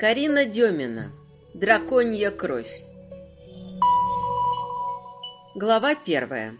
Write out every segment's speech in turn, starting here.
Карина Демина. Драконья кровь. Глава первая.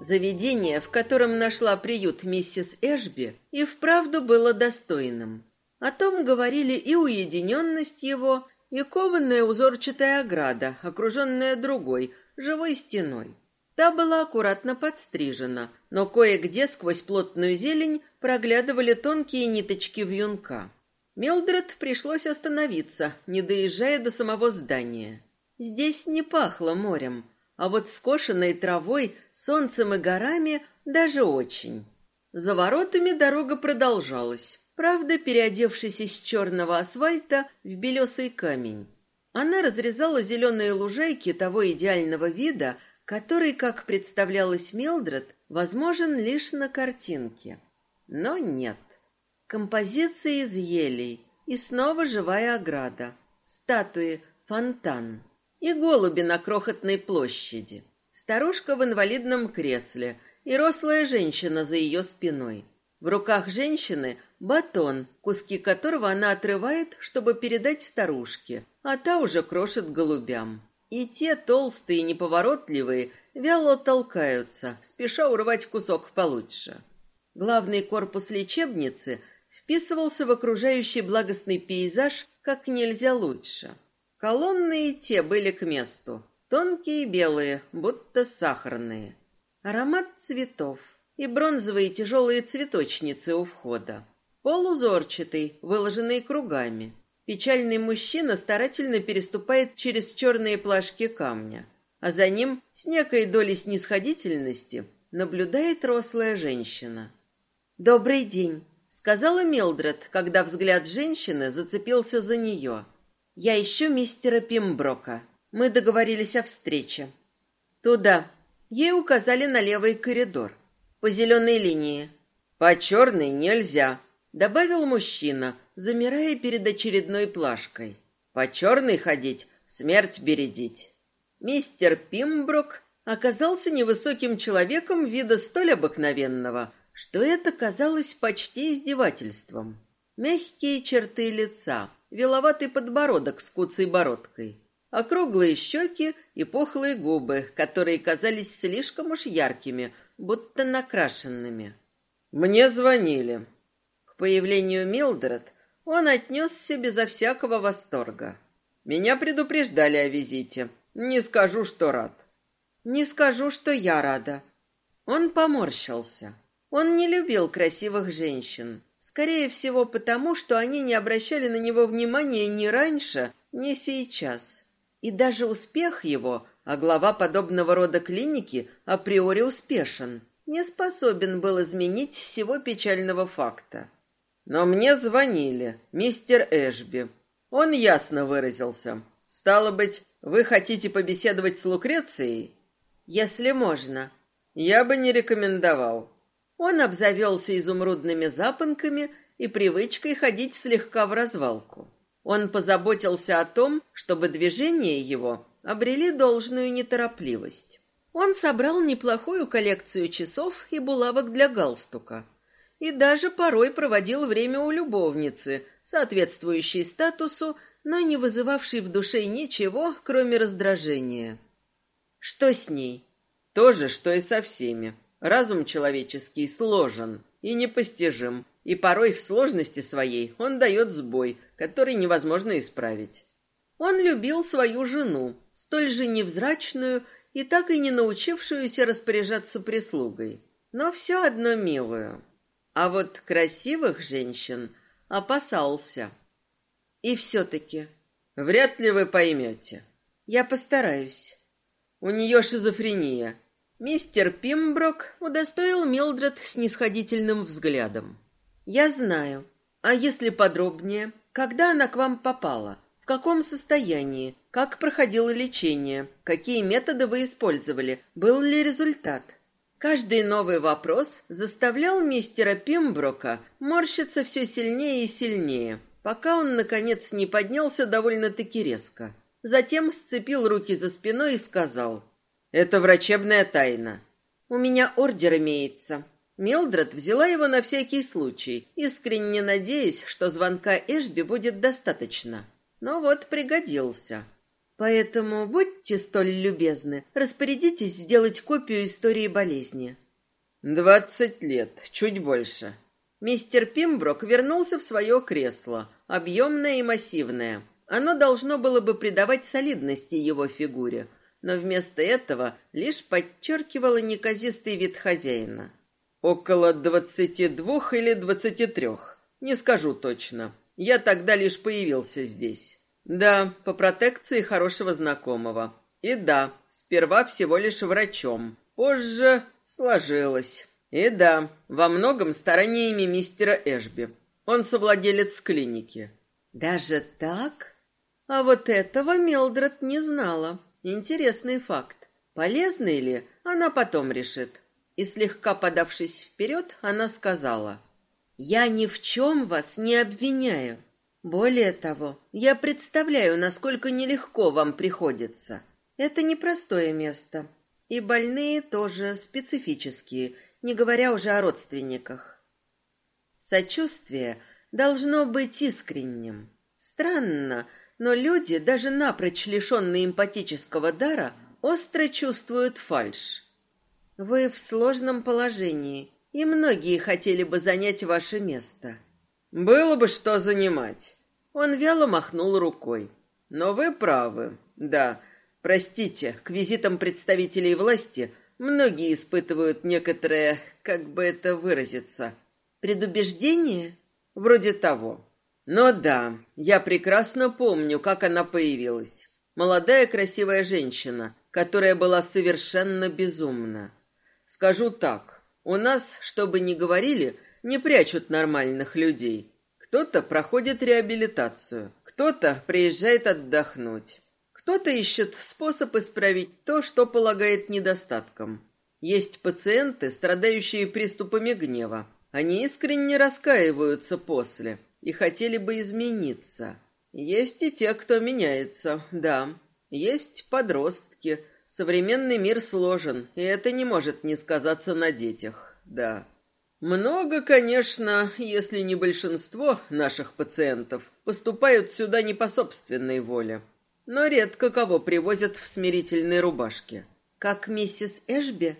Заведение, в котором нашла приют миссис Эшби, и вправду было достойным. О том говорили и уединенность его, и кованная узорчатая ограда, окруженная другой, живой стеной. Та была аккуратно подстрижена, но кое-где сквозь плотную зелень проглядывали тонкие ниточки вьюнка. Милдред пришлось остановиться, не доезжая до самого здания. Здесь не пахло морем, а вот скошенной травой, солнцем и горами даже очень. За воротами дорога продолжалась, правда, переодевшись из черного асфальта в белесый камень. Она разрезала зеленые лужайки того идеального вида, который, как представлялось Милдред, возможен лишь на картинке. Но нет. Композиции из елей, и снова живая ограда, статуи, фонтан и голуби на крохотной площади, старушка в инвалидном кресле и рослая женщина за ее спиной. В руках женщины батон, куски которого она отрывает, чтобы передать старушке, а та уже крошит голубям. И те толстые и неповоротливые вяло толкаются, спеша урвать кусок получше. Главный корпус лечебницы вписывался в окружающий благостный пейзаж как нельзя лучше. Колонны и те были к месту, тонкие и белые, будто сахарные. Аромат цветов и бронзовые тяжелые цветочницы у входа. Пол узорчатый, выложенный кругами. Печальный мужчина старательно переступает через черные плашки камня, а за ним, с некой долей снисходительности, наблюдает рослая женщина. «Добрый день!» Сказала Милдред, когда взгляд женщины зацепился за нее. Я ищу мистера Пимброка. Мы договорились о встрече. Туда. Ей указали на левый коридор. По зеленой линии. По черной нельзя, добавил мужчина, замирая перед очередной плашкой. По черной ходить, смерть бередить. Мистер Пимброк оказался невысоким человеком вида столь обыкновенного, что это казалось почти издевательством. Мягкие черты лица, веловатый подбородок с куцей бородкой, округлые щеки и пухлые губы, которые казались слишком уж яркими, будто накрашенными. «Мне звонили». К появлению Милдред он отнесся безо всякого восторга. «Меня предупреждали о визите. Не скажу, что рад». «Не скажу, что я рада». Он поморщился. Он не любил красивых женщин. Скорее всего, потому, что они не обращали на него внимания ни раньше, ни сейчас. И даже успех его, а глава подобного рода клиники априори успешен, не способен был изменить всего печального факта. Но мне звонили, мистер Эшби. Он ясно выразился. Стало быть, вы хотите побеседовать с Лукрецией? Если можно. Я бы не рекомендовал. Он обзавелся изумрудными запонками и привычкой ходить слегка в развалку. Он позаботился о том, чтобы движения его обрели должную неторопливость. Он собрал неплохую коллекцию часов и булавок для галстука. И даже порой проводил время у любовницы, соответствующей статусу, но не вызывавшей в душе ничего, кроме раздражения. Что с ней? То же, что и со всеми. Разум человеческий сложен и непостижим, и порой в сложности своей он дает сбой, который невозможно исправить. Он любил свою жену, столь же невзрачную и так и не научившуюся распоряжаться прислугой, но все одно милую. А вот красивых женщин опасался. И все-таки... Вряд ли вы поймете. Я постараюсь. У нее шизофрения, Мистер Пимброк удостоил Милдред снисходительным взглядом. «Я знаю. А если подробнее, когда она к вам попала? В каком состоянии? Как проходило лечение? Какие методы вы использовали? Был ли результат?» Каждый новый вопрос заставлял мистера Пимброка морщиться все сильнее и сильнее, пока он, наконец, не поднялся довольно-таки резко. Затем сцепил руки за спиной и сказал — это врачебная тайна. У меня ордер имеется. Милдред взяла его на всякий случай, искренне надеясь, что звонка Эшби будет достаточно. Но вот пригодился. Поэтому будьте столь любезны, распорядитесь сделать копию истории болезни. Двадцать лет, чуть больше. Мистер Пимброк вернулся в свое кресло, объемное и массивное. Оно должно было бы придавать солидности его фигуре, но вместо этого лишь подчеркивало неказистый вид хозяина. Около двадцати двух или двадцати трех. Не скажу точно. Я тогда лишь появился здесь. Да, по протекции хорошего знакомого. И да, сперва всего лишь врачом. Позже сложилось. И да, во многом стараниями мистера Эшби. Он совладелец клиники. Даже так? А вот этого Мелдред не знала. Интересный факт. Полезный ли, она потом решит. И слегка подавшись вперед, она сказала, «Я ни в чем вас не обвиняю. Более того, я представляю, насколько нелегко вам приходится. Это непростое место. И больные тоже специфические, не говоря уже о родственниках. Сочувствие должно быть искренним. Странно, но люди, даже напрочь лишенные эмпатического дара, остро чувствуют фальшь. Вы в сложном положении, и многие хотели бы занять ваше место. Было бы что занимать. Он вяло махнул рукой. Но вы правы. Да, простите, к визитам представителей власти многие испытывают некоторое, как бы это выразиться, предубеждение? Вроде того. Но да, я прекрасно помню, как она появилась. Молодая красивая женщина, которая была совершенно безумна. Скажу так, у нас, чтобы не говорили, не прячут нормальных людей. Кто-то проходит реабилитацию, кто-то приезжает отдохнуть, кто-то ищет способ исправить то, что полагает недостатком. Есть пациенты, страдающие приступами гнева. Они искренне раскаиваются после и хотели бы измениться. Есть и те, кто меняется, да. Есть подростки, Современный мир сложен, и это не может не сказаться на детях, да. Много, конечно, если не большинство наших пациентов поступают сюда не по собственной воле, но редко кого привозят в смирительной рубашке. Как миссис Эшби,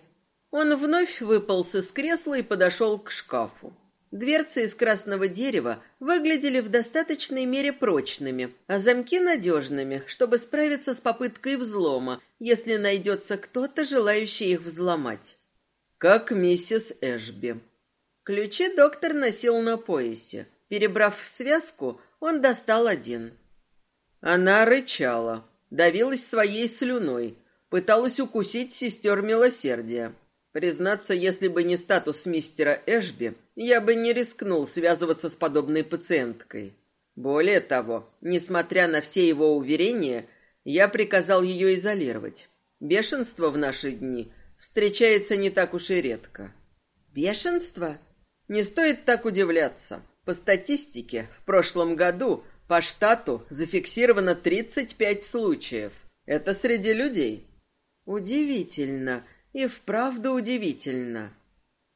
он вновь выполз из кресла и подошел к шкафу. Дверцы из красного дерева выглядели в достаточной мере прочными, а замки надежными, чтобы справиться с попыткой взлома, если найдется кто-то, желающий их взломать. Как миссис Эшби. Ключи доктор носил на поясе. Перебрав связку, он достал один. Она рычала, давилась своей слюной, пыталась укусить сестер милосердия. Признаться, если бы не статус мистера Эшби, я бы не рискнул связываться с подобной пациенткой. Более того, несмотря на все его уверения, я приказал ее изолировать. Бешенство в наши дни встречается не так уж и редко. Бешенство? Не стоит так удивляться. По статистике, в прошлом году по штату зафиксировано 35 случаев. Это среди людей. Удивительно. И вправду удивительно.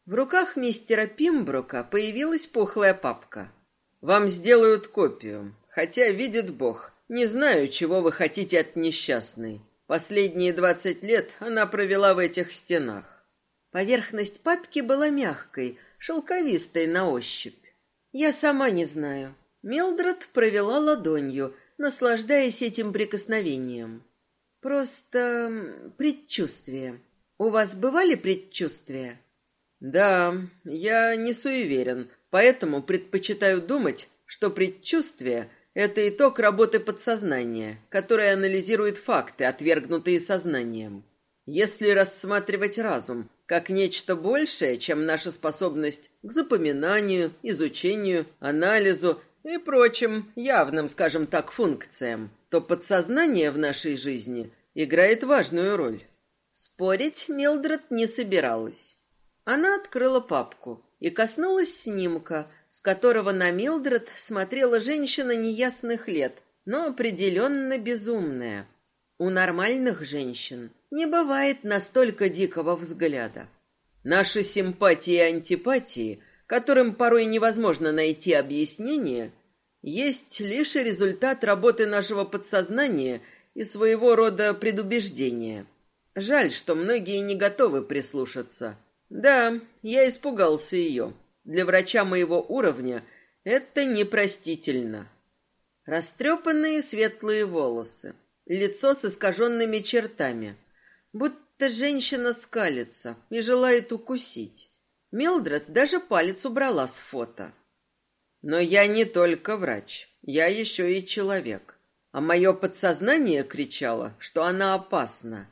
В руках мистера Пимброка появилась пухлая папка. «Вам сделают копию. Хотя, видит Бог, не знаю, чего вы хотите от несчастной. Последние двадцать лет она провела в этих стенах». Поверхность папки была мягкой, шелковистой на ощупь. «Я сама не знаю». Милдред провела ладонью, наслаждаясь этим прикосновением. «Просто предчувствие». У вас бывали предчувствия? Да, я не суеверен, поэтому предпочитаю думать, что предчувствие – это итог работы подсознания, которое анализирует факты, отвергнутые сознанием. Если рассматривать разум как нечто большее, чем наша способность к запоминанию, изучению, анализу и прочим явным, скажем так, функциям, то подсознание в нашей жизни играет важную роль. Спорить Милдред не собиралась. Она открыла папку и коснулась снимка, с которого на Милдред смотрела женщина неясных лет, но определенно безумная. У нормальных женщин не бывает настолько дикого взгляда. Наши симпатии и антипатии, которым порой невозможно найти объяснение, есть лишь результат работы нашего подсознания и своего рода предубеждения. Жаль, что многие не готовы прислушаться. Да, я испугался ее. Для врача моего уровня это непростительно. Растрепанные светлые волосы, лицо с искаженными чертами, будто женщина скалится и желает укусить. Милдред даже палец убрала с фото. Но я не только врач, я еще и человек. А мое подсознание кричало, что она опасна.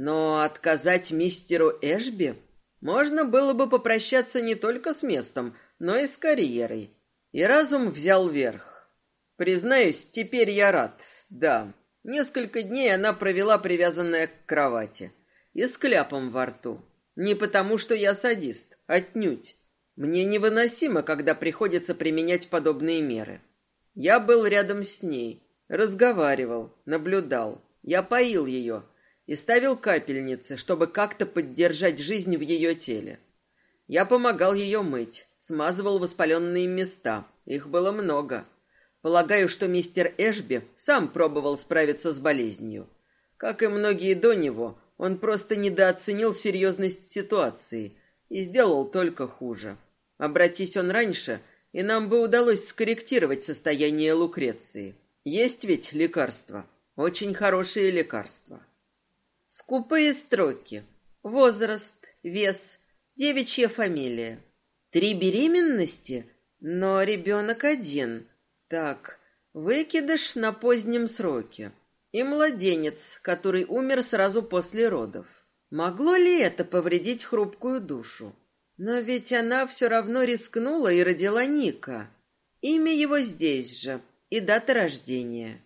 Но отказать мистеру Эшби можно было бы попрощаться не только с местом, но и с карьерой. И разум взял верх. Признаюсь, теперь я рад, да. Несколько дней она провела привязанная к кровати и с кляпом во рту. Не потому, что я садист, отнюдь. Мне невыносимо, когда приходится применять подобные меры. Я был рядом с ней, разговаривал, наблюдал. Я поил ее и ставил капельницы, чтобы как-то поддержать жизнь в ее теле. Я помогал ее мыть, смазывал воспаленные места. Их было много. Полагаю, что мистер Эшби сам пробовал справиться с болезнью. Как и многие до него, он просто недооценил серьезность ситуации и сделал только хуже. Обратись он раньше, и нам бы удалось скорректировать состояние Лукреции. Есть ведь лекарства, очень хорошие лекарства. Скупые строки. Возраст, вес, девичья фамилия. Три беременности, но ребенок один. Так, выкидыш на позднем сроке. И младенец, который умер сразу после родов. Могло ли это повредить хрупкую душу? Но ведь она все равно рискнула и родила Ника. Имя его здесь же и дата рождения.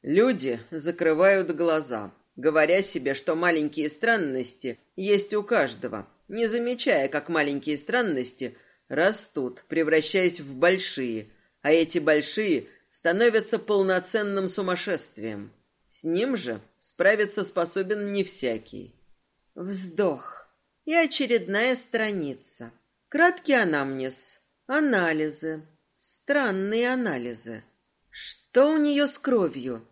Люди закрывают глаза, говоря себе, что маленькие странности есть у каждого, не замечая, как маленькие странности растут, превращаясь в большие, а эти большие становятся полноценным сумасшествием. С ним же справиться способен не всякий. Вздох. И очередная страница. Краткий анамнез. Анализы. Странные анализы. Что у нее с кровью?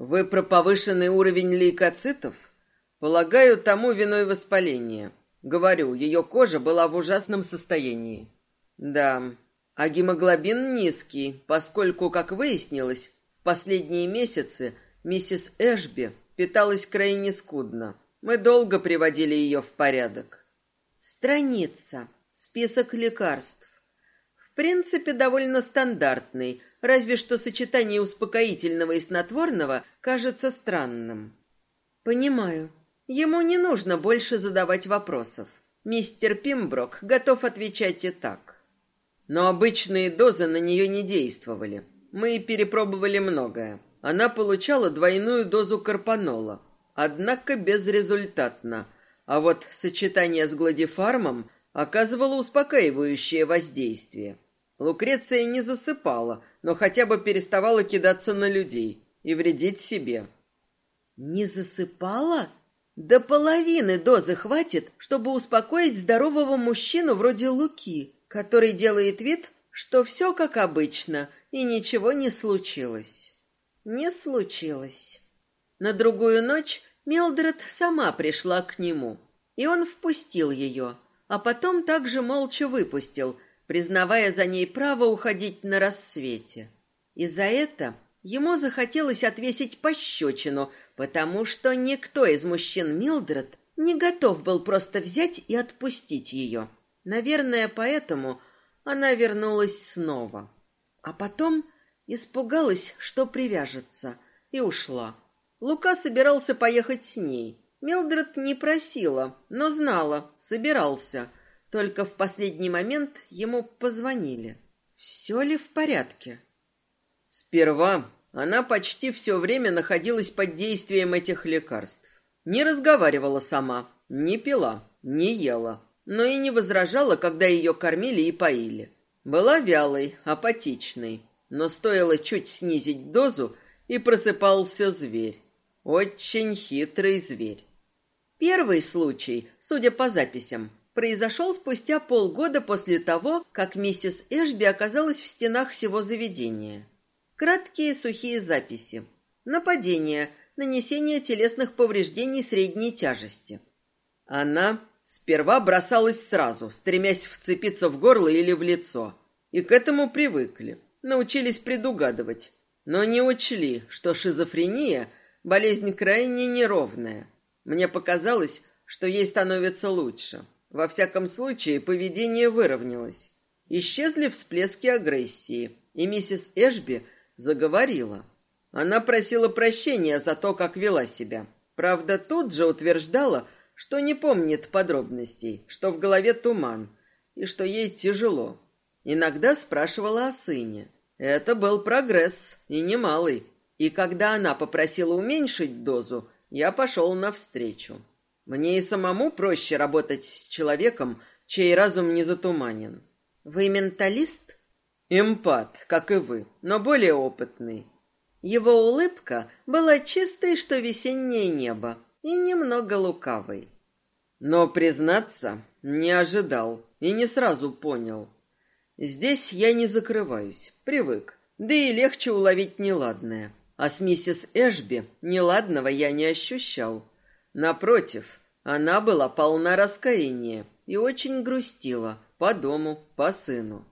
Вы про повышенный уровень лейкоцитов? Полагаю, тому виной воспаление. Говорю, ее кожа была в ужасном состоянии. Да, а гемоглобин низкий, поскольку, как выяснилось, в последние месяцы миссис Эшби питалась крайне скудно. Мы долго приводили ее в порядок. Страница. Список лекарств. В принципе, довольно стандартный, разве что сочетание успокоительного и снотворного кажется странным. Понимаю. Ему не нужно больше задавать вопросов. Мистер Пимброк готов отвечать и так. Но обычные дозы на нее не действовали. Мы перепробовали многое. Она получала двойную дозу карпанола, однако безрезультатно. А вот сочетание с гладифармом оказывало успокаивающее воздействие. Лукреция не засыпала, но хотя бы переставала кидаться на людей и вредить себе. «Не засыпала?» До половины дозы хватит, чтобы успокоить здорового мужчину вроде Луки, который делает вид, что все как обычно, и ничего не случилось. Не случилось. На другую ночь Милдред сама пришла к нему, и он впустил ее, а потом также молча выпустил, признавая за ней право уходить на рассвете. И за это ему захотелось отвесить пощечину, потому что никто из мужчин Милдред не готов был просто взять и отпустить ее. Наверное, поэтому она вернулась снова. А потом испугалась, что привяжется, и ушла. Лука собирался поехать с ней. Милдред не просила, но знала, собирался – только в последний момент ему позвонили. Все ли в порядке? Сперва она почти все время находилась под действием этих лекарств. Не разговаривала сама, не пила, не ела, но и не возражала, когда ее кормили и поили. Была вялой, апатичной, но стоило чуть снизить дозу, и просыпался зверь. Очень хитрый зверь. Первый случай, судя по записям, произошел спустя полгода после того, как миссис Эшби оказалась в стенах всего заведения. Краткие сухие записи. Нападение, нанесение телесных повреждений средней тяжести. Она сперва бросалась сразу, стремясь вцепиться в горло или в лицо. И к этому привыкли, научились предугадывать. Но не учли, что шизофрения – болезнь крайне неровная. Мне показалось, что ей становится лучше. Во всяком случае, поведение выровнялось. Исчезли всплески агрессии, и миссис Эшби заговорила. Она просила прощения за то, как вела себя. Правда, тут же утверждала, что не помнит подробностей, что в голове туман, и что ей тяжело. Иногда спрашивала о сыне. Это был прогресс, и немалый. И когда она попросила уменьшить дозу, я пошел навстречу. Мне и самому проще работать с человеком, чей разум не затуманен. Вы менталист? Эмпат, как и вы, но более опытный. Его улыбка была чистой, что весеннее небо, и немного лукавой. Но, признаться, не ожидал и не сразу понял. Здесь я не закрываюсь, привык, да и легче уловить неладное. А с миссис Эшби неладного я не ощущал. Напротив, она была полна раскаяния и очень грустила по дому, по сыну.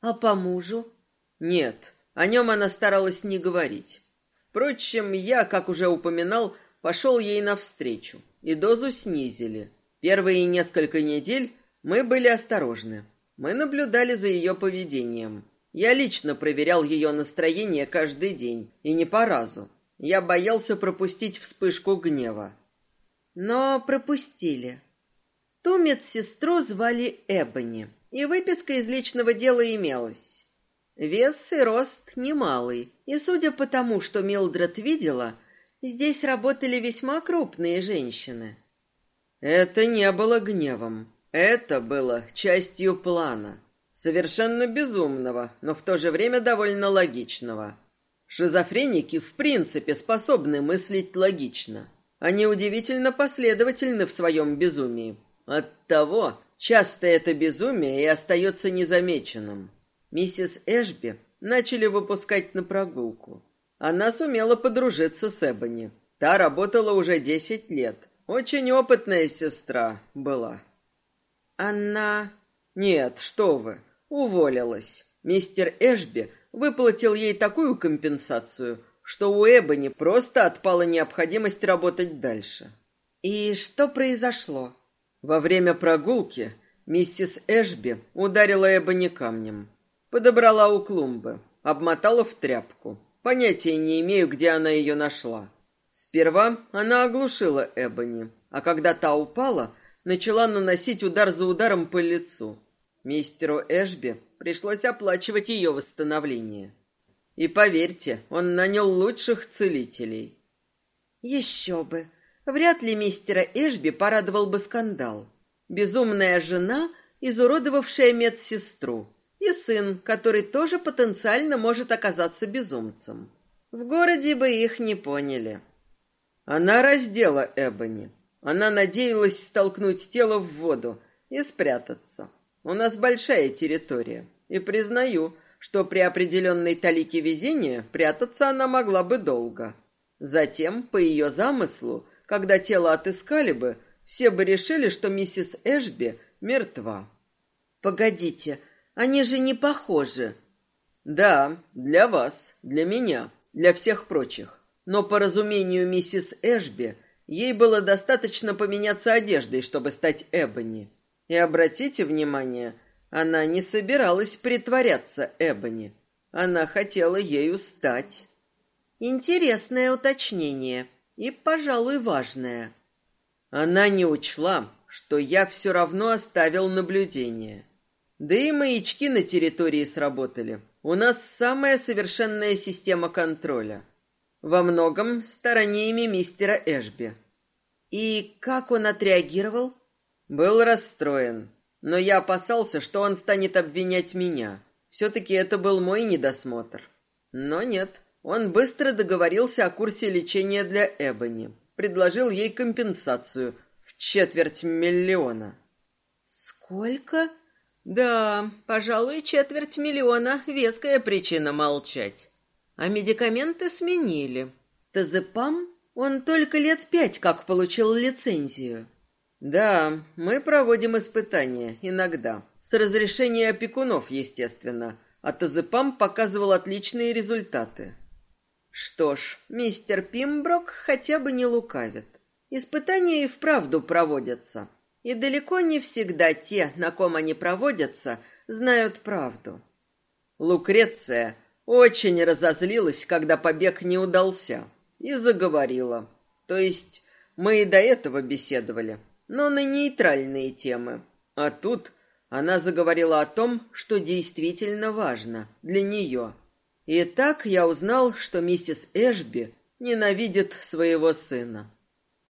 А по мужу? Нет, о нем она старалась не говорить. Впрочем, я, как уже упоминал, пошел ей навстречу, и дозу снизили. Первые несколько недель мы были осторожны. Мы наблюдали за ее поведением. Я лично проверял ее настроение каждый день, и не по разу. Я боялся пропустить вспышку гнева. Но пропустили. Ту медсестру звали Эбони, и выписка из личного дела имелась. Вес и рост немалый, и судя по тому, что Милдред видела, здесь работали весьма крупные женщины. Это не было гневом, это было частью плана, совершенно безумного, но в то же время довольно логичного. Шизофреники в принципе способны мыслить логично. Они удивительно последовательны в своем безумии. Оттого часто это безумие и остается незамеченным. Миссис Эшби начали выпускать на прогулку. Она сумела подружиться с Эбони. Та работала уже десять лет. Очень опытная сестра была. Она... Нет, что вы, уволилась. Мистер Эшби выплатил ей такую компенсацию, что у Эбони просто отпала необходимость работать дальше. И что произошло? Во время прогулки миссис Эшби ударила Эбони камнем. Подобрала у клумбы, обмотала в тряпку. Понятия не имею, где она ее нашла. Сперва она оглушила Эбони, а когда та упала, начала наносить удар за ударом по лицу. Мистеру Эшби пришлось оплачивать ее восстановление. И поверьте, он нанял лучших целителей. Еще бы. Вряд ли мистера Эшби порадовал бы скандал. Безумная жена, изуродовавшая медсестру, и сын, который тоже потенциально может оказаться безумцем. В городе бы их не поняли. Она раздела Эбони. Она надеялась столкнуть тело в воду и спрятаться. У нас большая территория, и признаю, что при определенной талике везения прятаться она могла бы долго. Затем, по ее замыслу, когда тело отыскали бы, все бы решили, что миссис Эшби мертва. Погодите, они же не похожи. Да, для вас, для меня, для всех прочих. Но по разумению миссис Эшби, ей было достаточно поменяться одеждой, чтобы стать Эбони. И обратите внимание, она не собиралась притворяться Эбони. Она хотела ею стать. Интересное уточнение и, пожалуй, важное. Она не учла, что я все равно оставил наблюдение. Да и маячки на территории сработали. У нас самая совершенная система контроля. Во многом стараниями мистера Эшби. И как он отреагировал? Был расстроен. Но я опасался, что он станет обвинять меня. Все-таки это был мой недосмотр. Но нет. Он быстро договорился о курсе лечения для Эбони. Предложил ей компенсацию в четверть миллиона. Сколько? Да, пожалуй, четверть миллиона — веская причина молчать. А медикаменты сменили. Тазепам? Он только лет пять как получил лицензию. Да, мы проводим испытания, иногда. С разрешения опекунов, естественно. А Тазепам показывал отличные результаты. Что ж, мистер Пимброк хотя бы не лукавит. Испытания и вправду проводятся. И далеко не всегда те, на ком они проводятся, знают правду. Лукреция очень разозлилась, когда побег не удался, и заговорила. То есть мы и до этого беседовали, но на нейтральные темы. А тут она заговорила о том, что действительно важно для нее. И так я узнал, что миссис Эшби ненавидит своего сына.